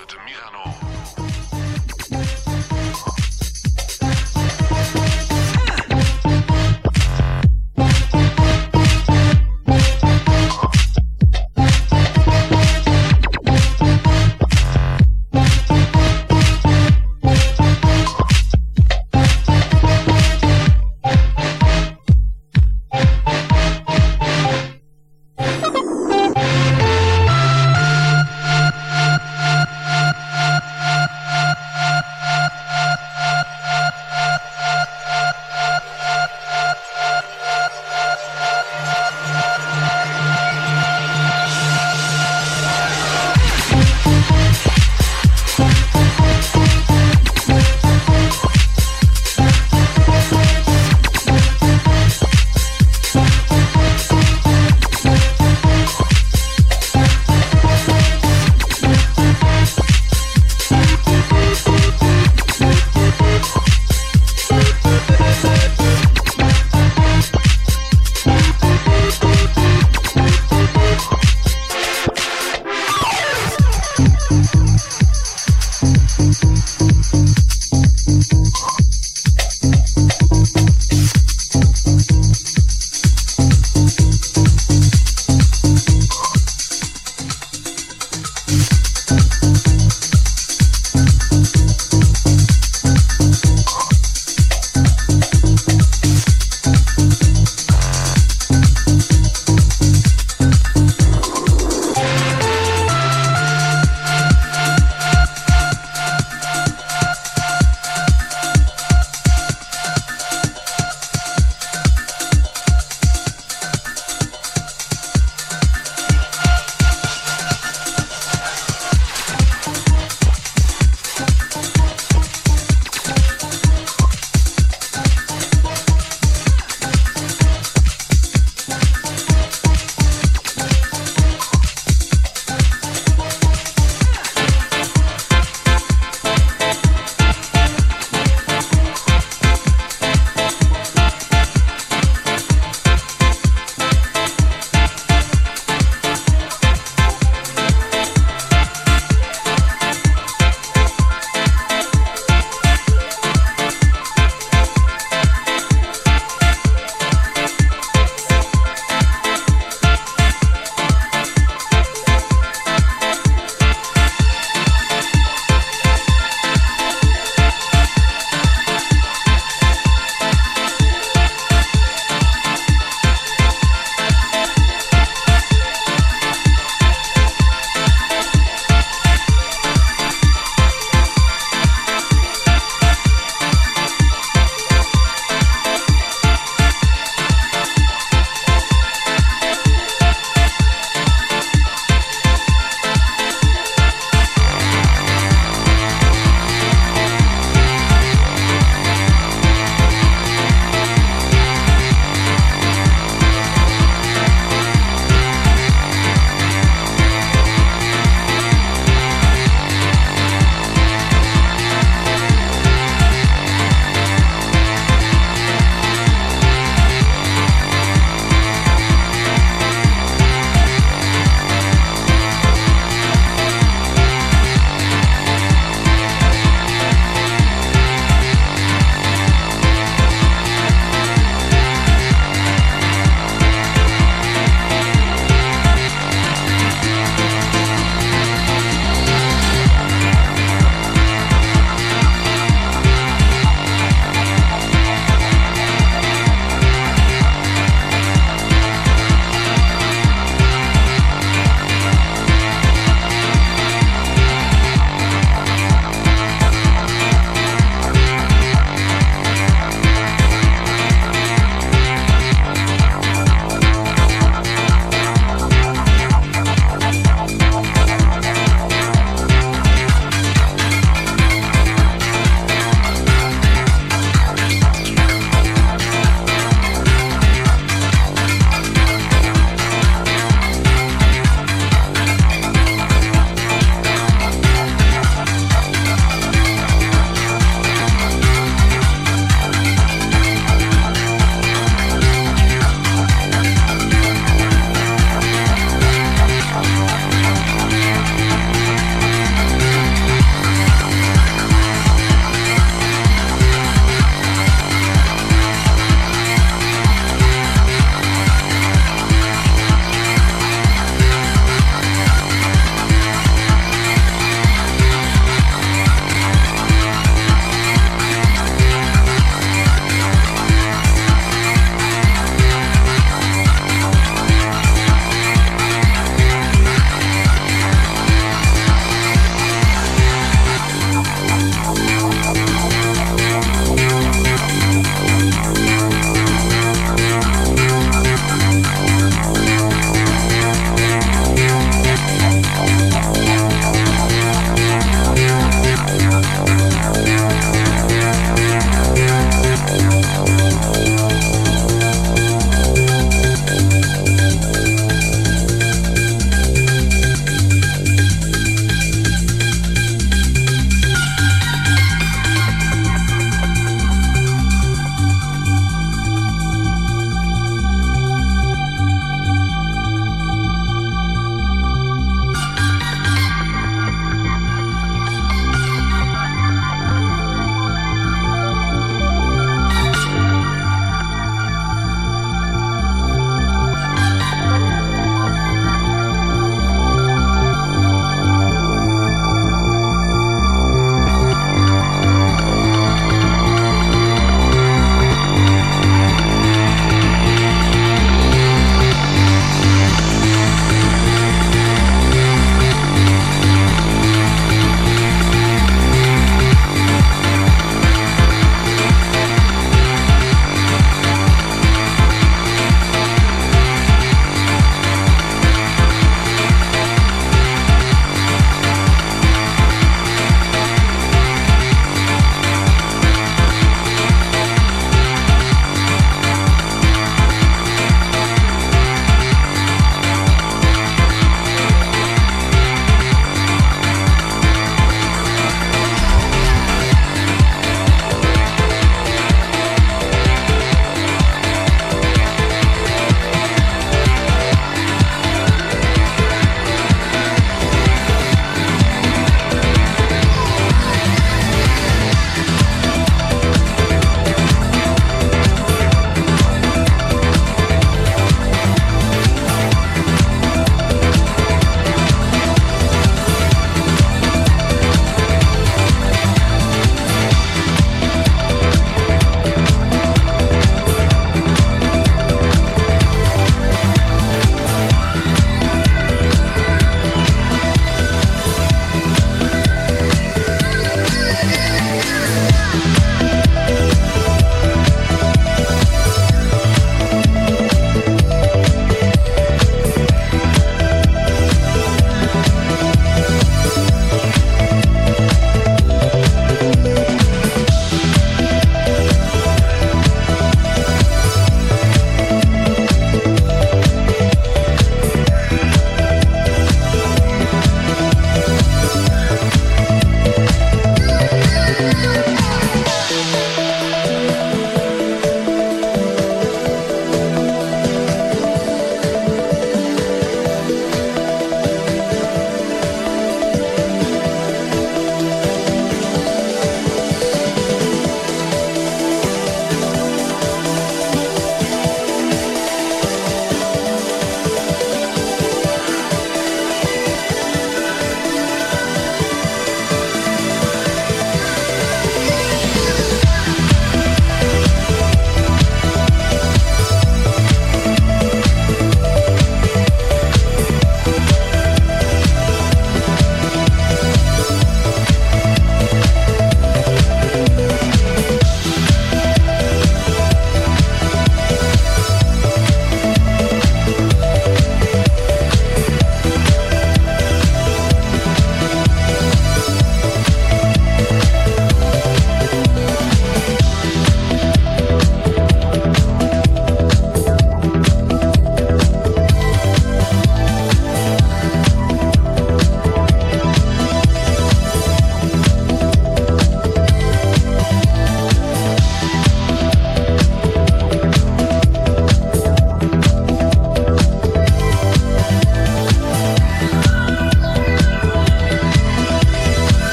het Mirano.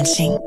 Dancing.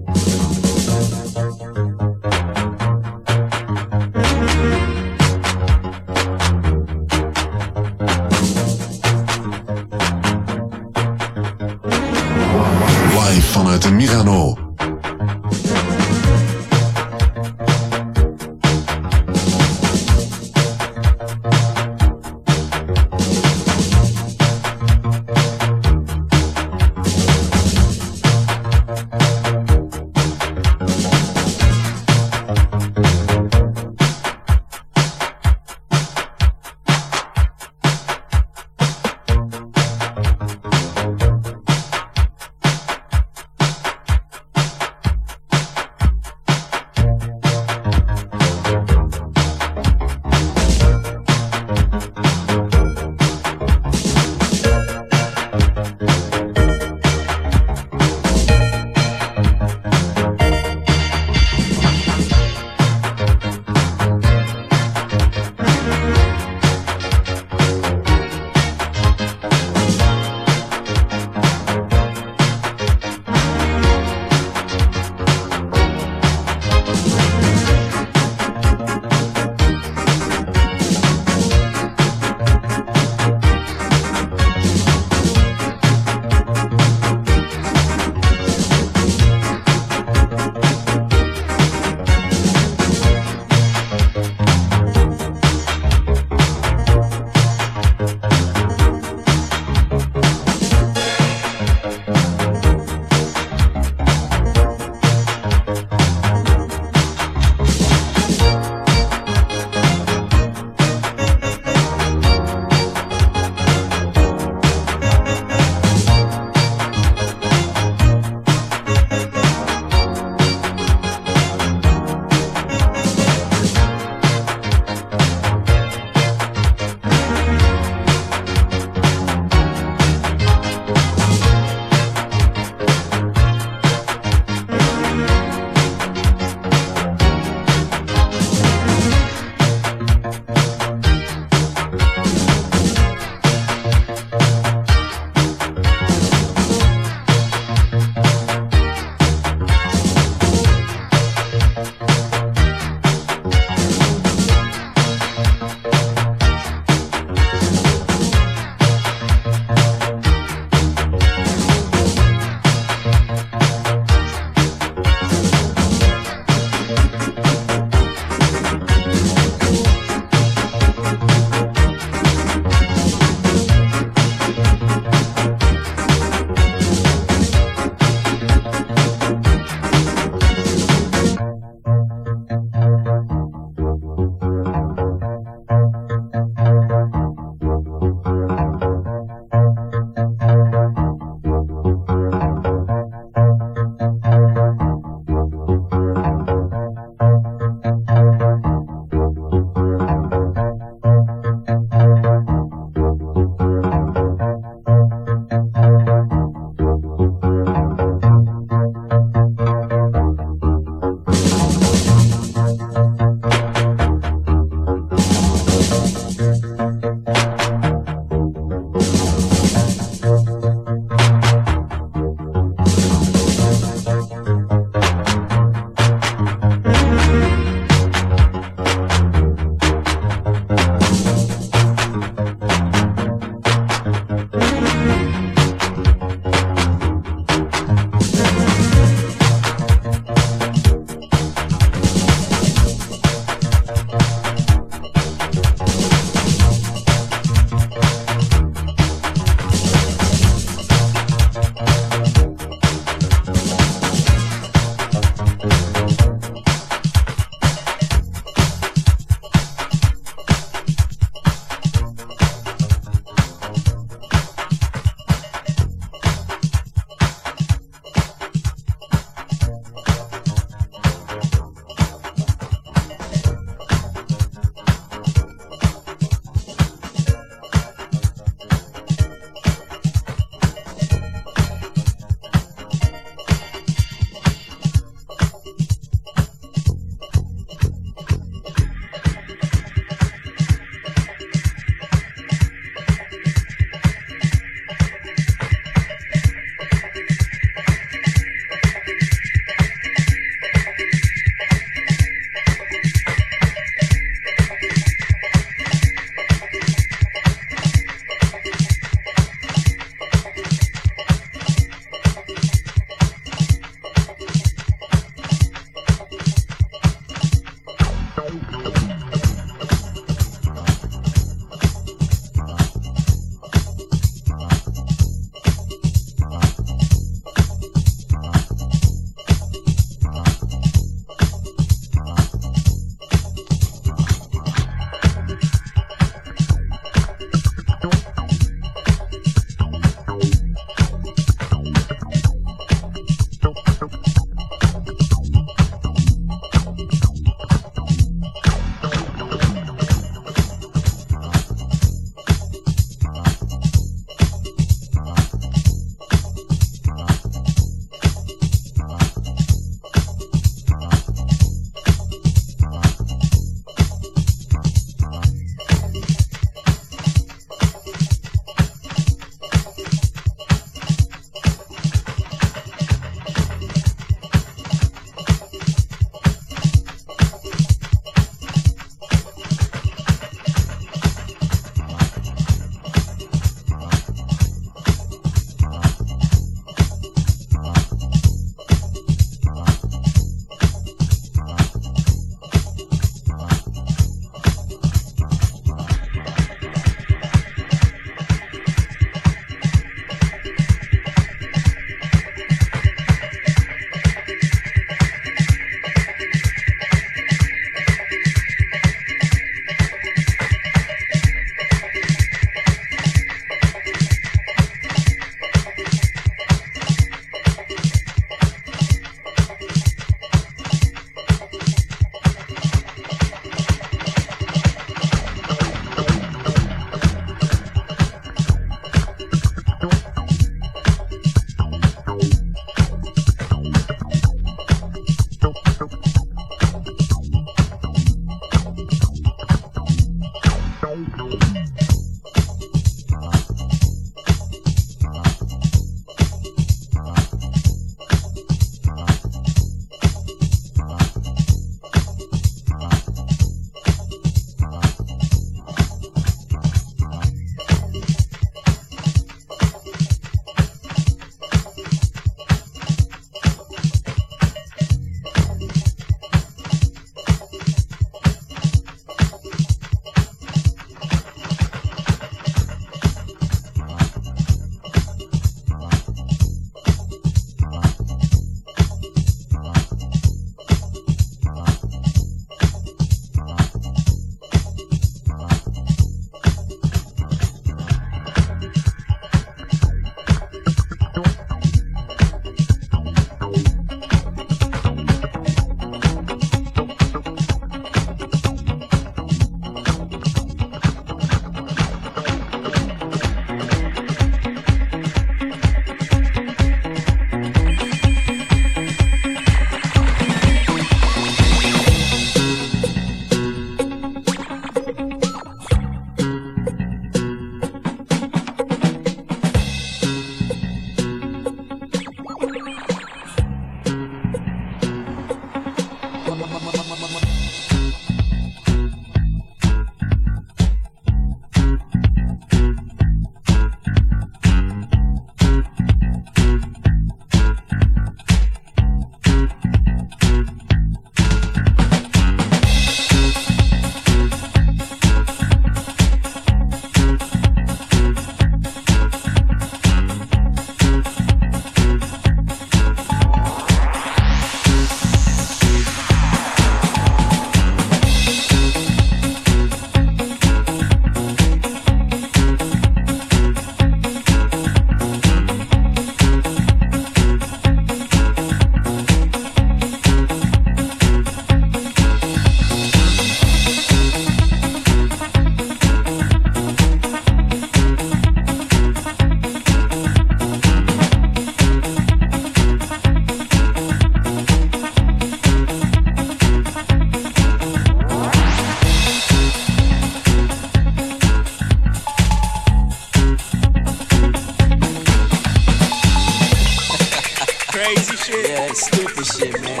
That shit, man.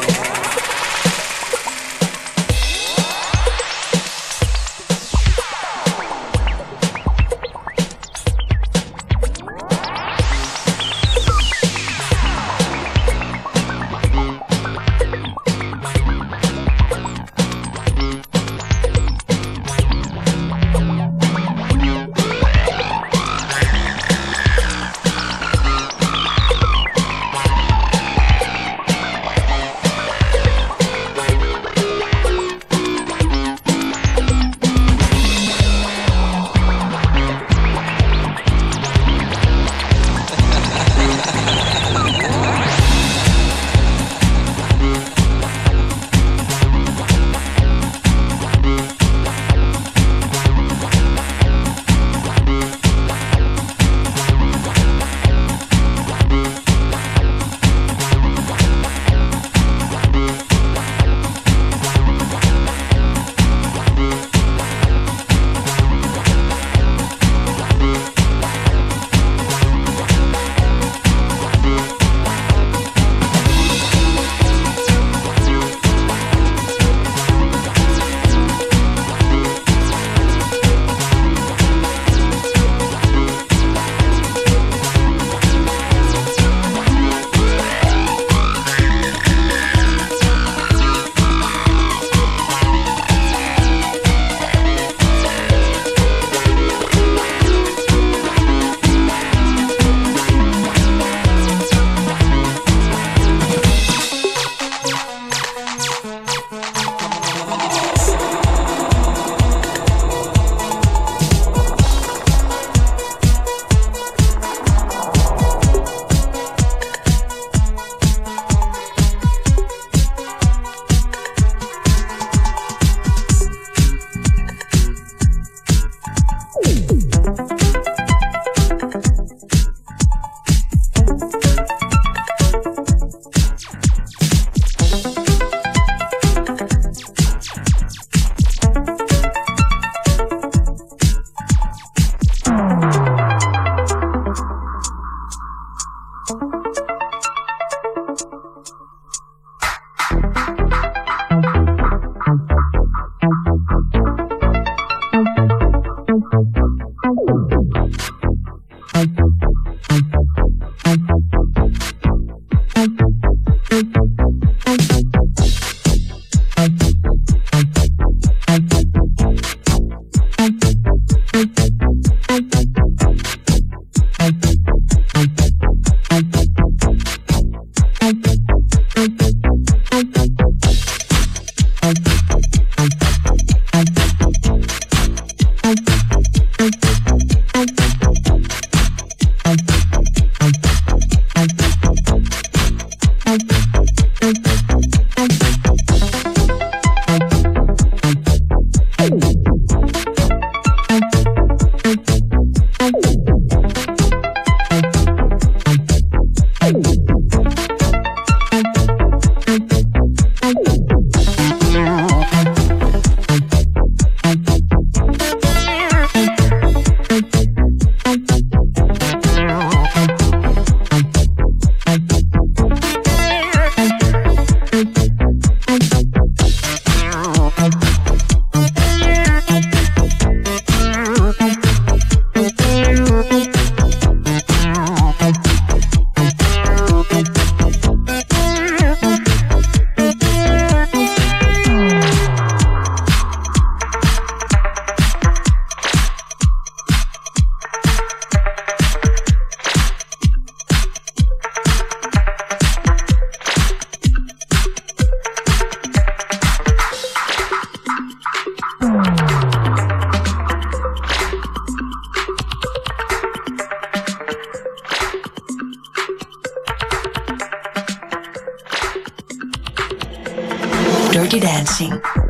Thank you.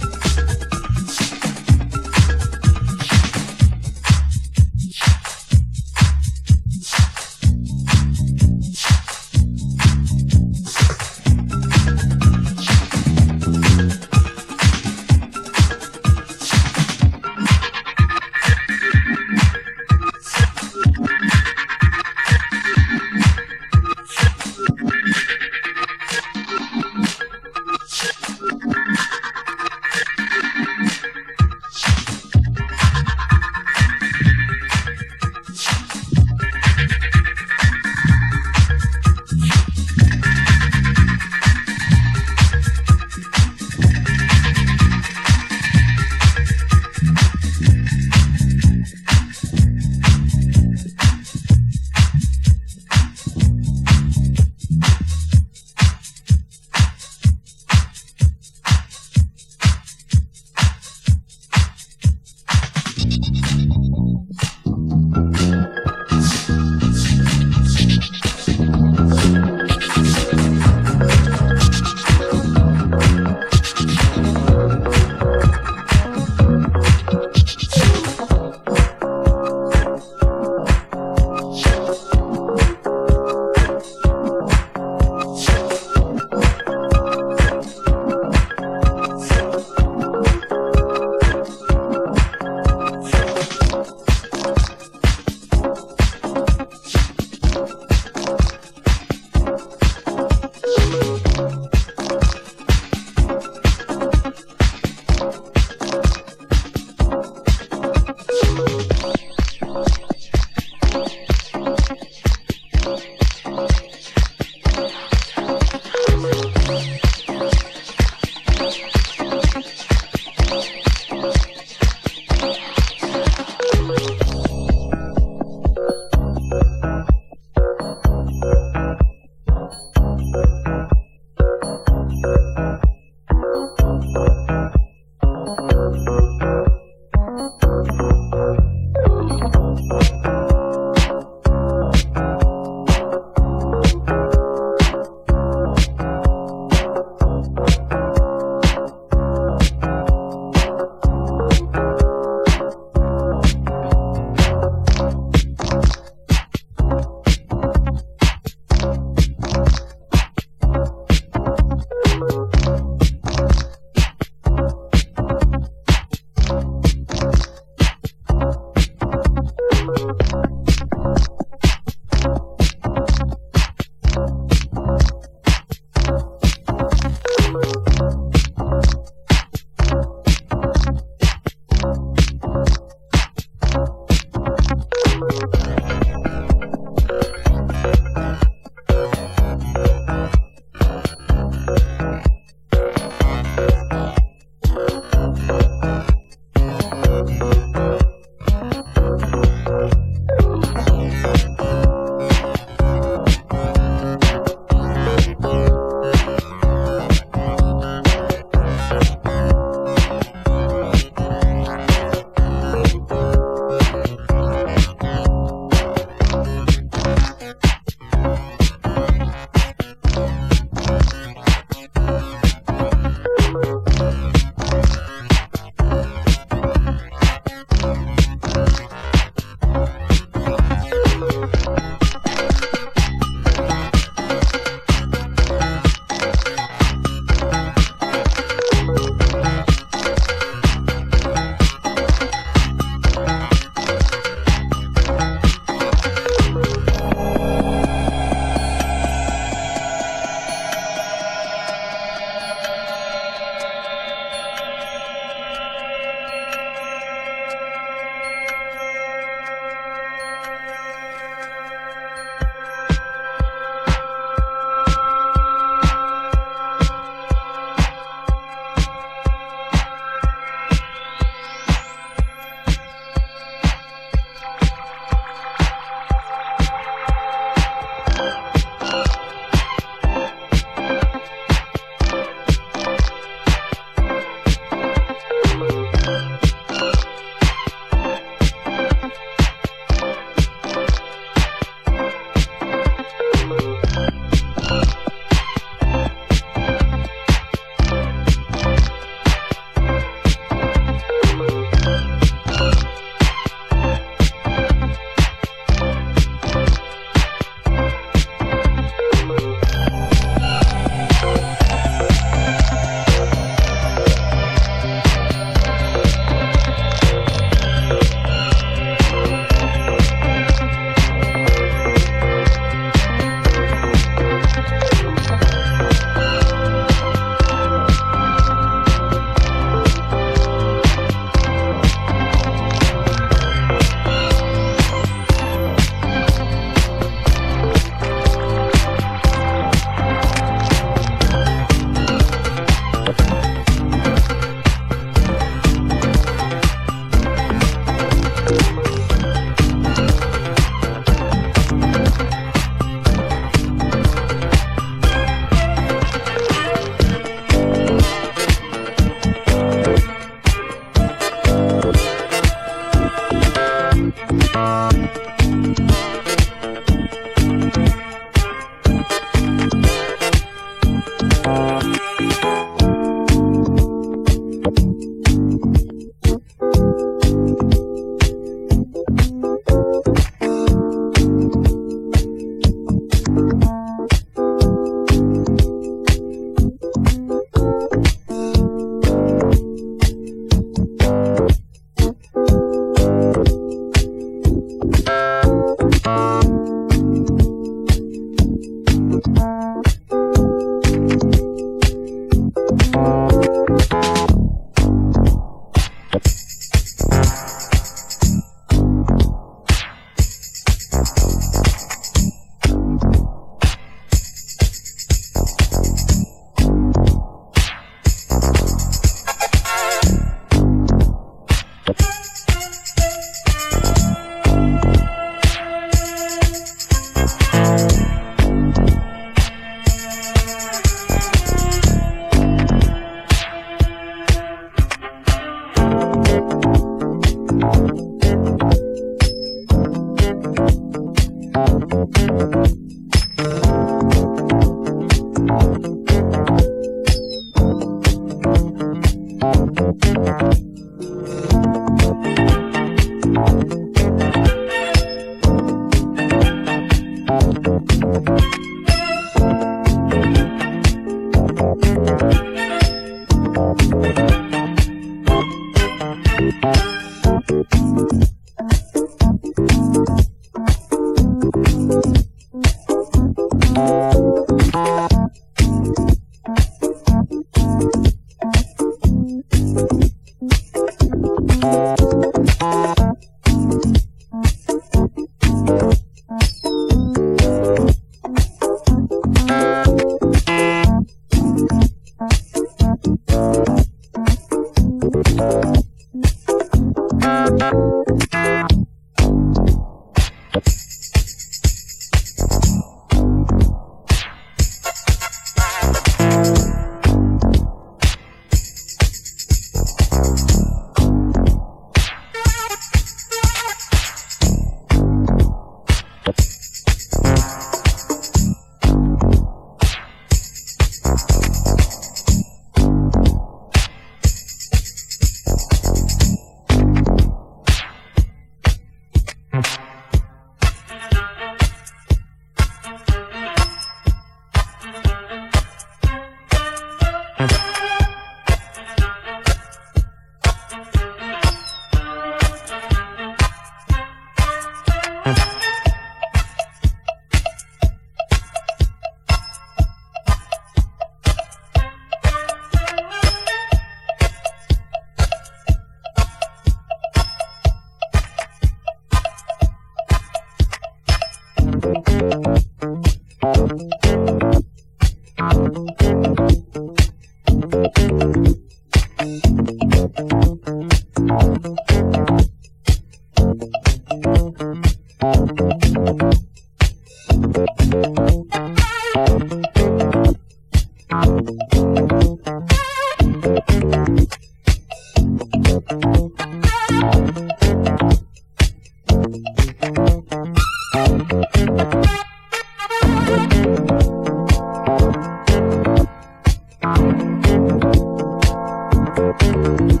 Dancing.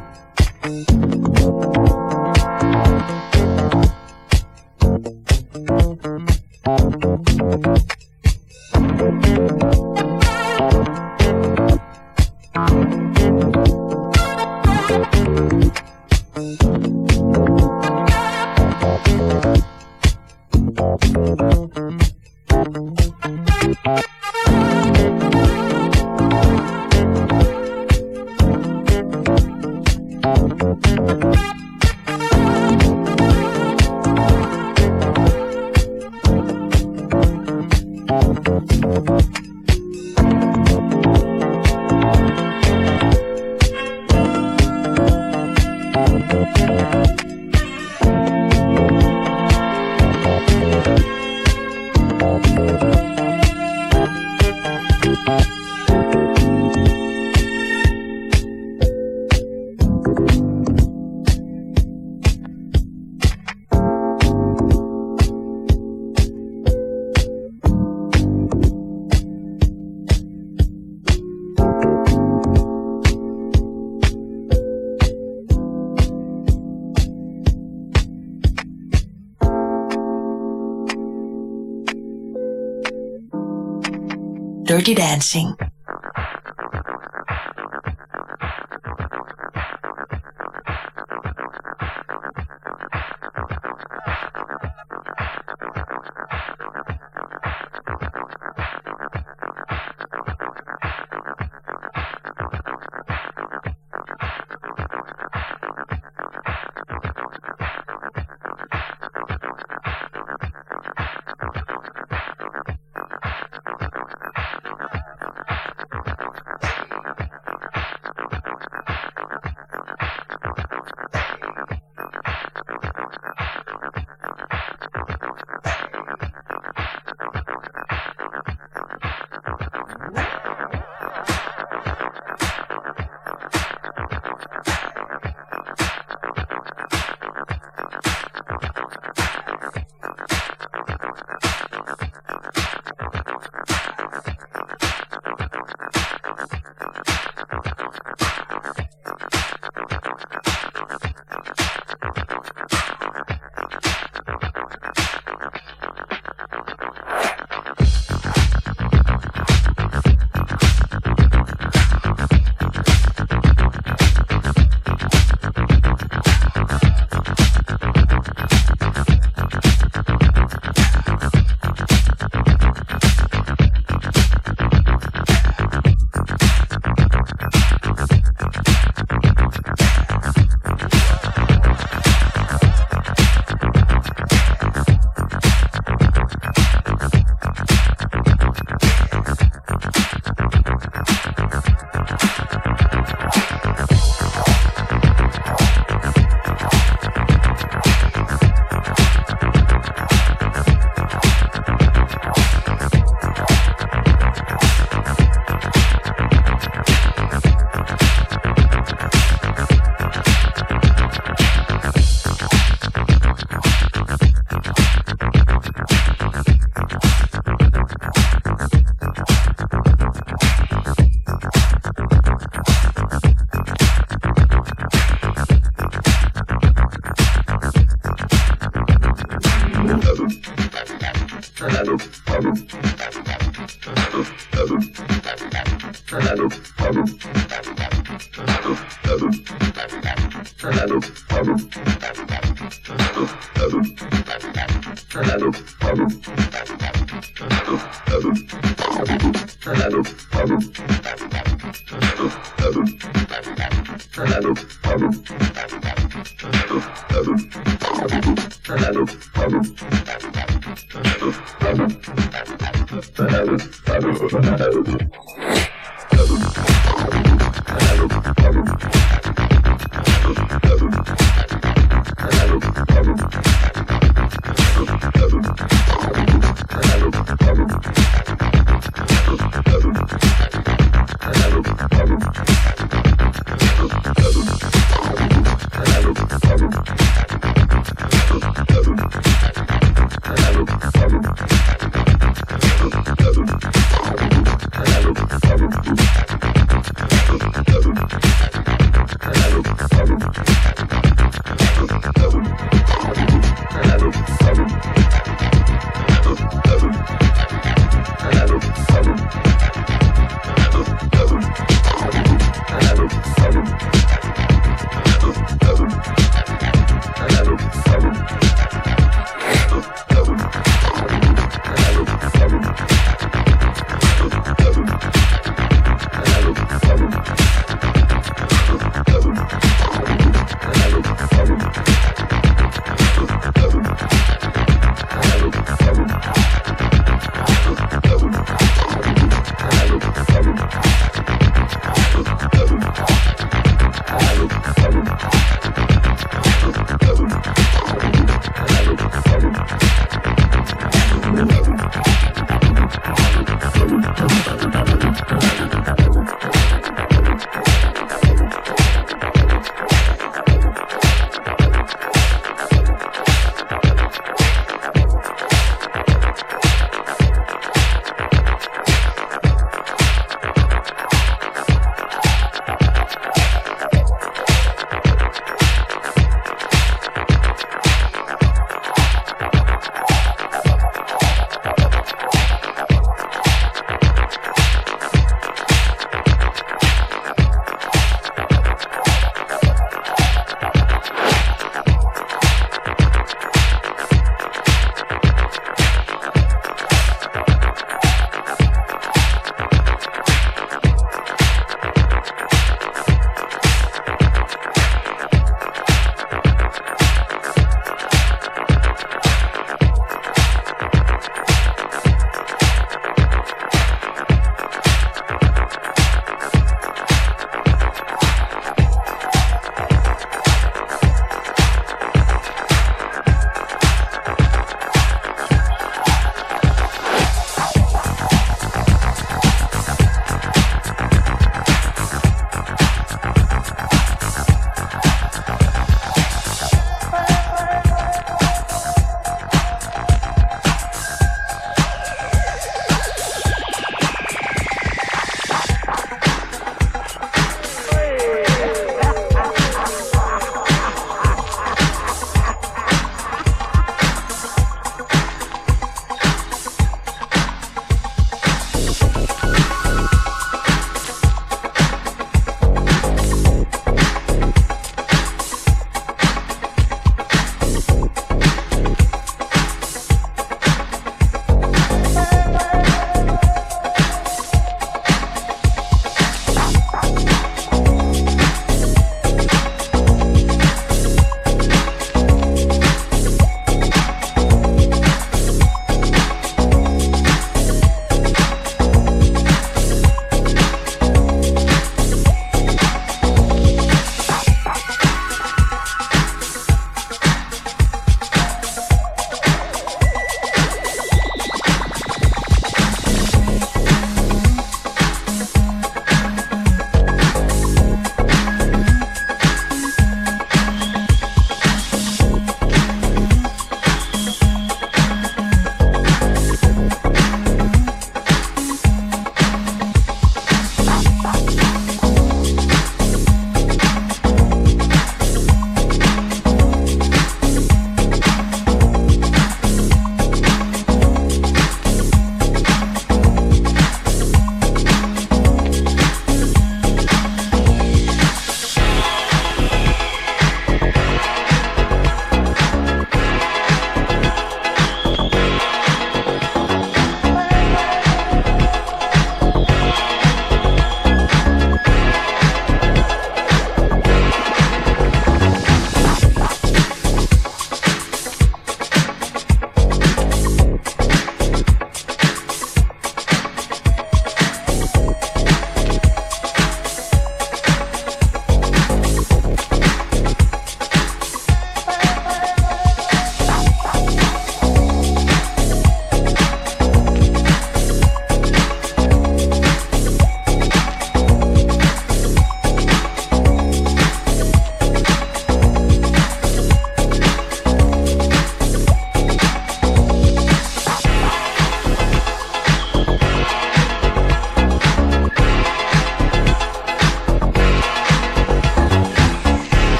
Dirty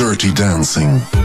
Dirty Dancing.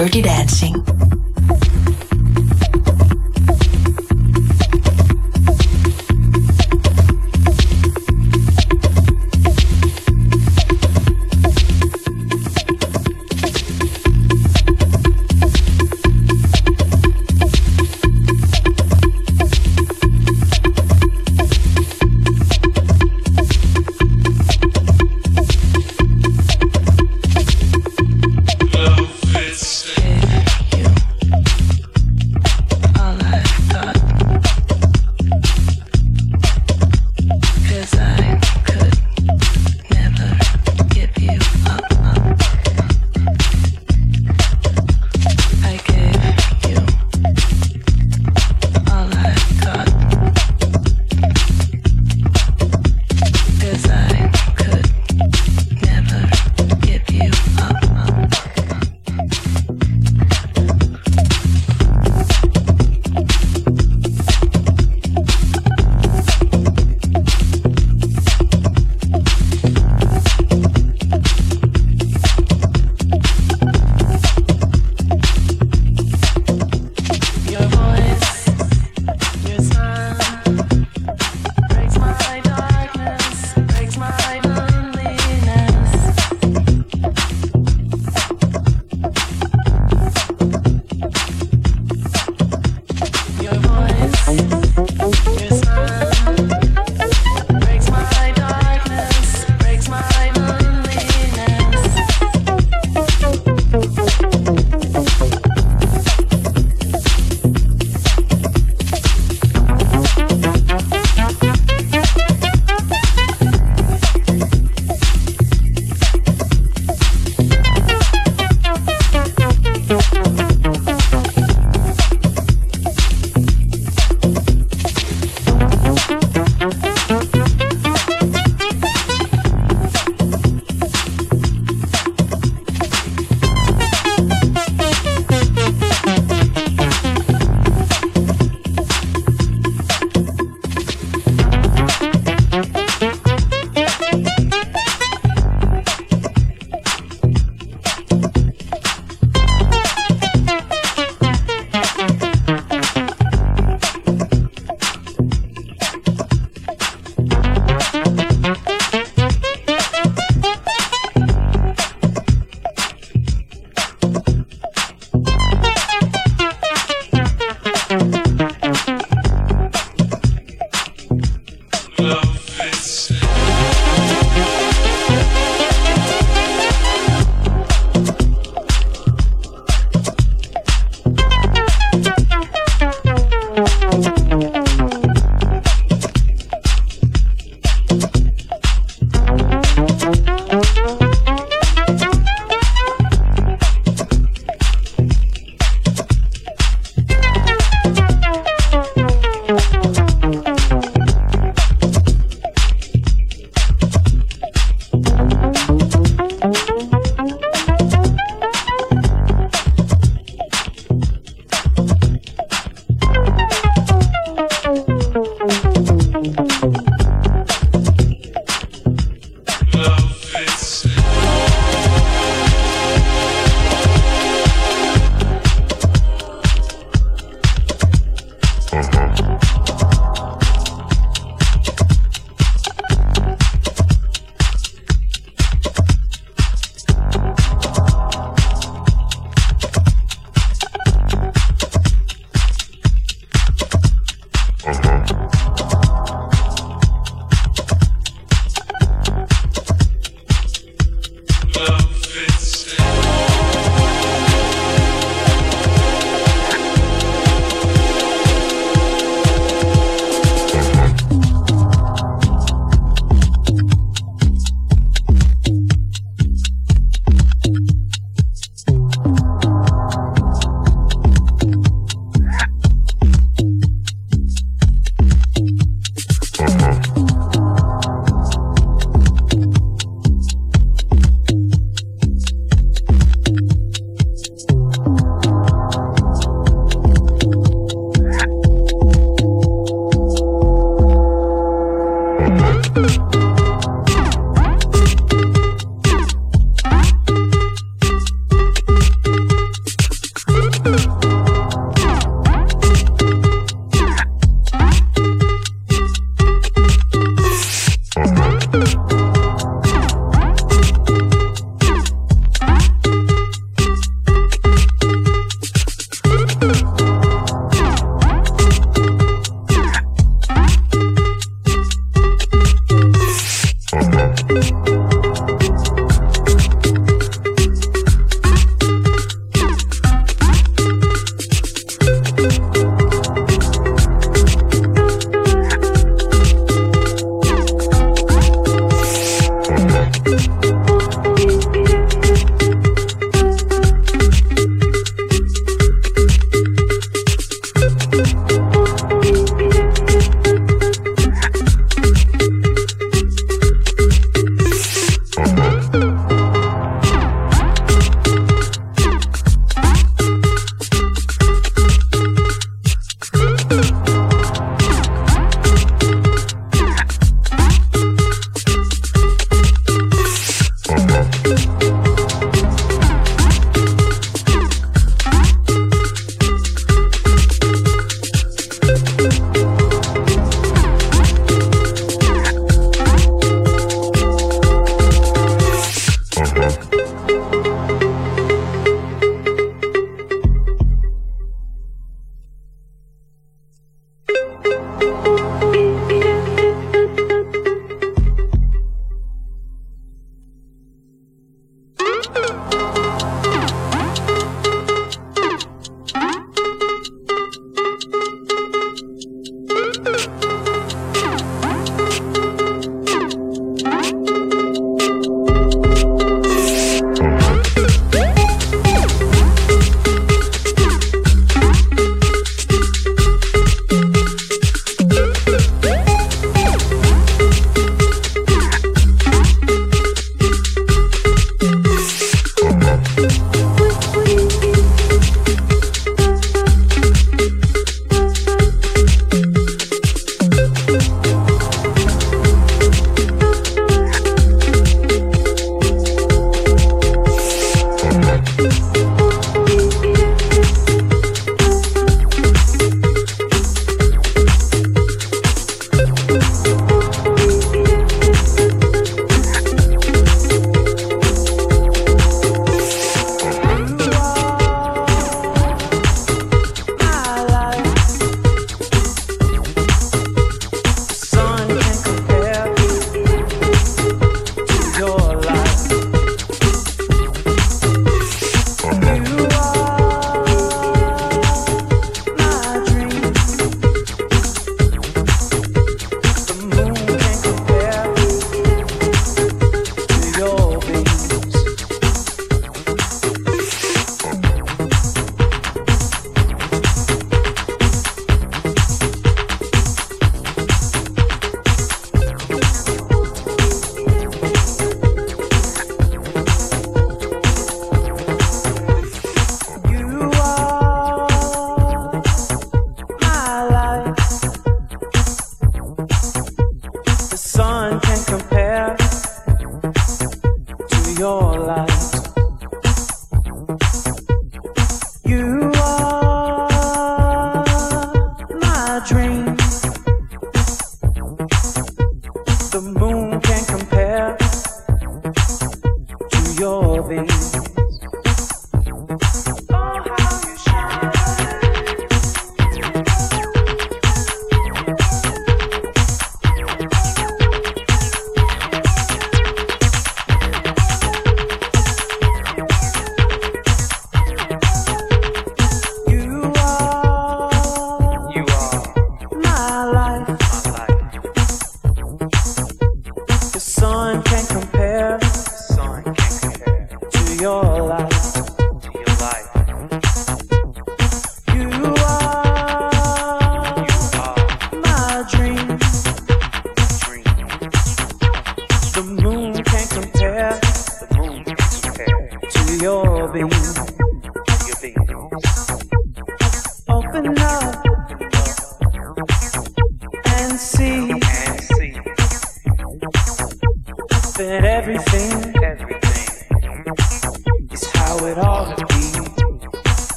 Dirty Dancing.